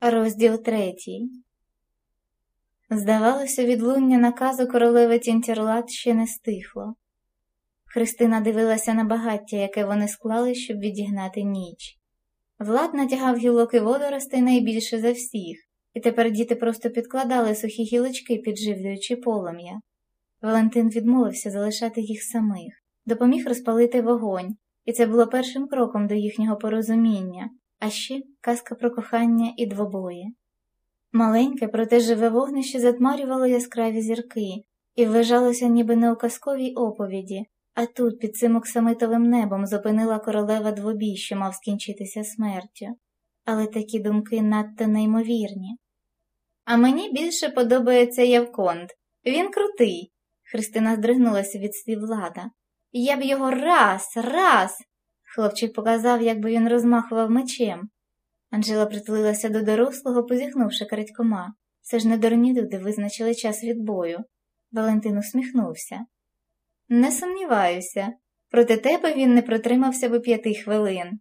Розділ третій. Здавалося, відлуння наказу королеви Тінтерлат ще не стихло. Христина дивилася на багаття, яке вони склали, щоб відігнати ніч. Влад натягав гілоки водоростей найбільше за всіх, і тепер діти просто підкладали сухі гілочки, підживлюючи полум'я. Валентин відмовився залишати їх самих, допоміг розпалити вогонь, і це було першим кроком до їхнього порозуміння, а ще казка про кохання і двобої. Маленьке, проте живе вогнище затмарювало яскраві зірки і вважалося ніби не у казковій оповіді, а тут, під цим оксамитовим небом, зупинила королева двобій, що мав скінчитися смертю. Але такі думки надто неймовірні. А мені більше подобається Явконт. Він крутий. Христина здригнулася від слів влада. Я б його раз, раз. Хлопчик показав, як би він розмахував мечем. Анжела притулилася до дорослого, позіхнувши крадькома. Все ж не дурні люди визначили час відбою. Валентин усміхнувся. Не сумніваюся, проти тебе він не протримався би п'яти хвилин.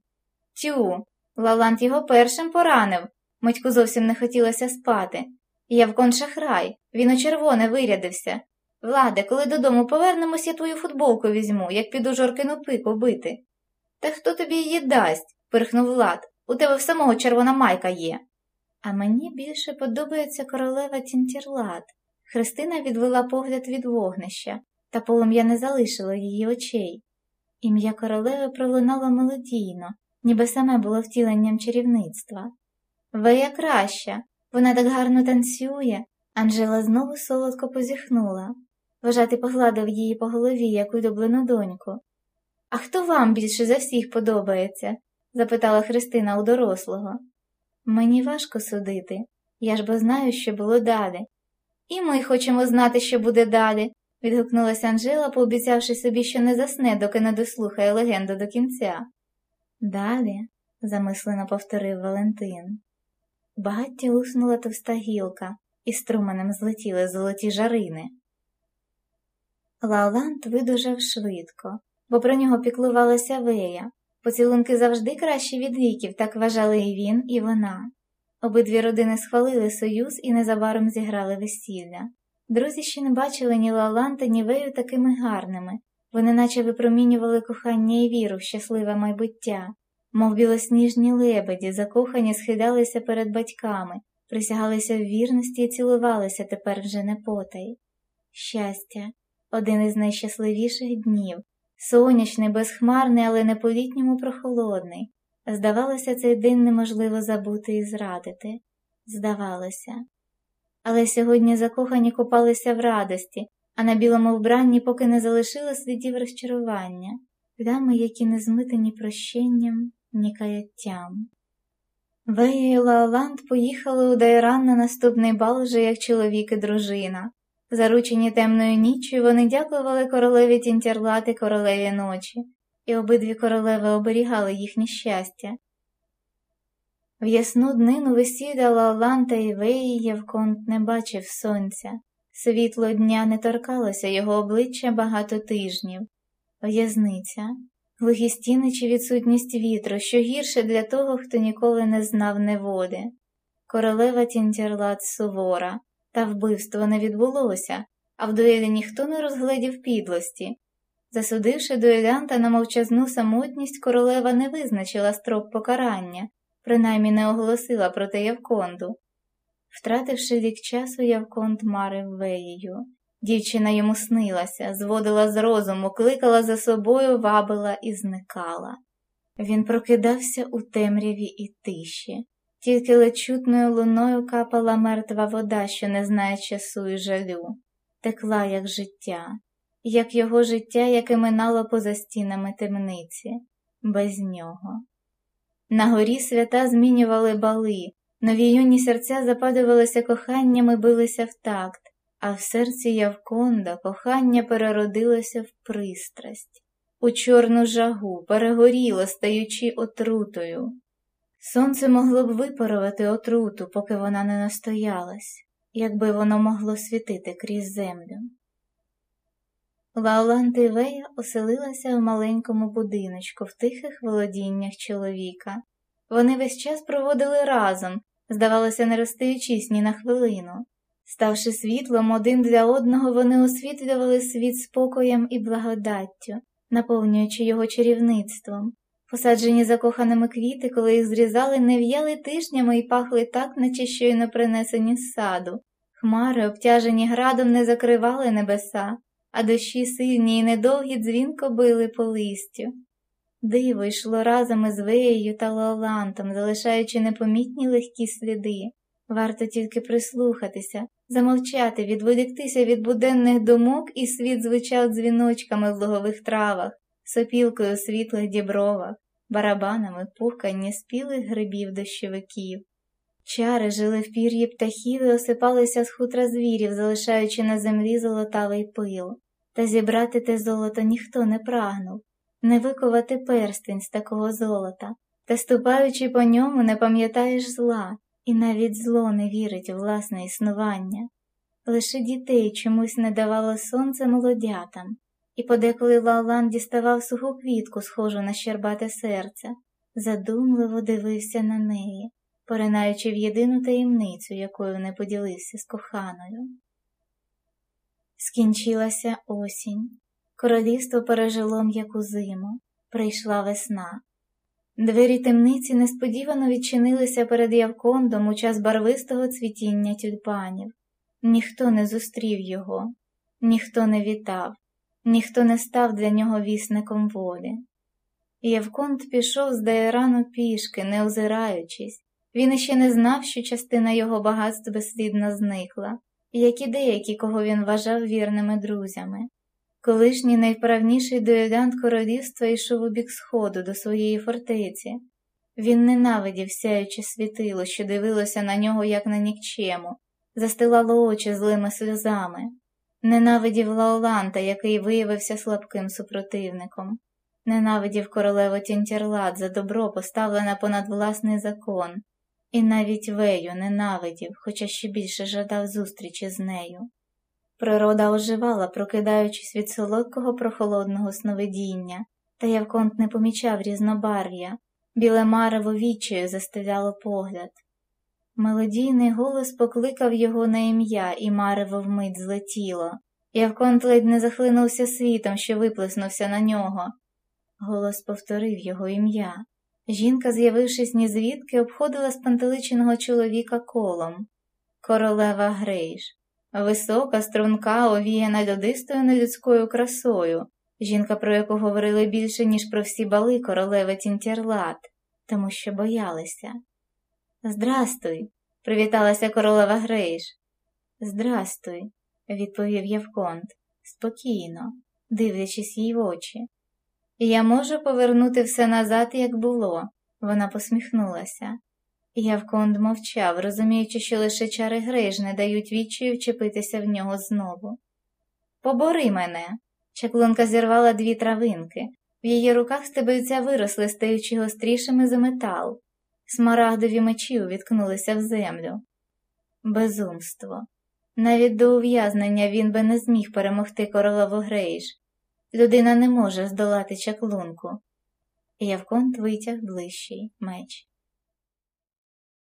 Тю, Лалант його першим поранив, Митьку зовсім не хотілося спати. Явкон шахрай, він у червоне вирядився. Владе, коли додому повернемось, я твою футболку візьму, як піду жоркину пику бити. Та хто тобі її дасть? пирхнув Влад. У тебе в самого червона майка є. А мені більше подобається королева Тінтірлат. Христина відвела погляд від вогнища, та полум'я не залишило її очей. Ім'я королеви пролунало мелодійно, ніби саме було втіленням чарівництва. Вея краща, вона так гарно танцює. Анжела знову солодко позіхнула. Вважати погладив її по голові, як улюблену доньку. А хто вам більше за всіх подобається? запитала Христина у дорослого. Мені важко судити, я ж бо знаю, що було далі. І ми хочемо знати, що буде далі, відгукнулася Анжела, пообіцявши собі, що не засне, доки не дослухає легенду до кінця. Далі, замислено повторив Валентин. Багаття луснула товста гілка, і струменем злетіли золоті жарини. Лаолант видужав швидко, бо про нього піклувалася вея. Поцілунки завжди кращі від ліків, так вважали і він, і вона. Обидві родини схвалили союз і незабаром зіграли весілля. Друзі ще не бачили ні Лаланта, ні Вею такими гарними. Вони наче випромінювали кохання і віру в щасливе майбуття, мов білосніжні лебеді, закохані схидалися перед батьками, присягалися в вірності і цілувалися тепер вже не потай. Щастя, один із найщасливіших днів, сонячний, безхмарний, але не по прохолодний. Здавалося, цей день неможливо забути і зрадити. Здавалося. Але сьогодні закохані купалися в радості, а на білому вбранні поки не залишили слідів розчарування, плями, які не змити ні прощенням, ні каяттям. Вея і Лаоланд поїхали у Дайран на наступний бал вже як чоловік і дружина. Заручені темною ніччю, вони дякували королеві Тінтярлати королеві ночі, і обидві королеви оберігали їхнє щастя. В ясну днину весілля Лаоланта і Веї Євконт не бачив сонця. Світло дня не торкалося його обличчя багато тижнів. В'язниця, глухі стіни чи відсутність вітру, що гірше для того, хто ніколи не знав неводи. Королева Тінтярлат сувора, та вбивство не відбулося, а в дуелі ніхто не розгледів підлості. Засудивши дуелянта на мовчазну самотність, королева не визначила строк покарання, принаймні не оголосила проти Явконду. Втративши рік часу, Явконд марив веєю. Дівчина йому снилася, зводила з розуму, кликала за собою, вабила і зникала. Він прокидався у темряві і тиші, тільки лечутною луною капала мертва вода, що не знає часу і жалю, текла, як життя, як його життя, яке минало поза стінами темниці, без нього. На горі свята змінювали бали, нові юні серця западувалися коханням і билися в такт, а в серці Явконда кохання переродилося в пристрасть, у чорну жагу, перегоріло, стаючи отрутою. Сонце могло б випарувати отруту, поки вона не настоялась, якби воно могло світити крізь землю. Лаолант Івея оселилася в маленькому будиночку в тихих володіннях чоловіка. Вони весь час проводили разом, здавалося, не розстаючись ні на хвилину. Ставши світлом один для одного, вони освітлювали світ спокоєм і благодаттю, наповнюючи його чарівництвом. Посаджені закоханими квіти, коли їх зрізали, не в'яли тижнями і пахли так, наче щойно принесені з саду. Хмари, обтяжені градом, не закривали небеса, а дощі сильні й недовгі дзвінко били по листю. Диво йшло разом із веєю та леолантом, залишаючи непомітні легкі сліди. Варто тільки прислухатися, замовчати, відволіктися від буденних думок, і світ звучав дзвіночками в лугових травах, сопілкою у світлих дібровах, барабанами пухкання спілих грибів дощовиків. Чари жили в пір'ї птахів і осипалися з хутра звірів, залишаючи на землі золотавий пил. Та зібрати те золото ніхто не прагнув, не виковати перстень з такого золота, та ступаючи по ньому, не пам'ятаєш зла, і навіть зло не вірить у власне існування. Лише дітей чомусь не давало сонце молодятам, і подеколи Лаолан діставав суху квітку, схожу на щербате серце, задумливо дивився на неї, поринаючи в єдину таємницю, якою не поділився з коханою. Скінчилася осінь, королівство пережило м'яку зиму, прийшла весна. Двері темниці несподівано відчинилися перед Явкондом у час барвистого цвітіння тюльпанів. Ніхто не зустрів його, ніхто не вітав, ніхто не став для нього вісником волі. Євконт пішов з Дайрану пішки, не озираючись, він іще не знав, що частина його багатств безслідно зникла, як і деякі, кого він вважав вірними друзями. Колишній найвправніший дуелянт королівства йшов у бік сходу до своєї фортеці. Він ненавидів сяюче світило, що дивилося на нього, як на нікчему, застилало очі злими сльозами, ненавидів Лаоланта, який виявився слабким супротивником, ненавидів королеву Тінтєрлат за добро, поставлене понад власний закон, і навіть Вею ненавидів, хоча ще більше жадав зустрічі з нею. Природа оживала, прокидаючись від солодкого прохолодного сновидіння, та Явконт не помічав різнобарв'я, біле марево вічею застеляло погляд. Мелодійний голос покликав його на ім'я, і марево вмить злетіло. Явконт ледь не захлинувся світом, що виплеснувся на нього. Голос повторив його ім'я. Жінка, з'явившись ні звідки, обходила спантеличеного чоловіка колом. Королева Грейш. Висока, струнка, овіяна льодистою нелюдською красою, жінка, про яку говорили більше, ніж про всі бали королеви Тінтєрлат, тому що боялися. Здрастуй, привіталася королева Грейш. Здрастуй, відповів Євконт, спокійно, дивлячись їй в очі. Я можу повернути все назад, як було, вона посміхнулася. Явконд мовчав, розуміючи, що лише чари Грейж не дають відчаю вчепитися в нього знову. Побори мене. Чаклунка зірвала дві травинки. В її руках стебельця виросли, стаючи гострішими за метал. Смарагдові мечі увіткнулися в землю. Безумство. Навіть до ув'язнення він би не зміг перемогти королеву Грейш. Людина не може здолати чаклунку. Явконт витяг ближчий меч.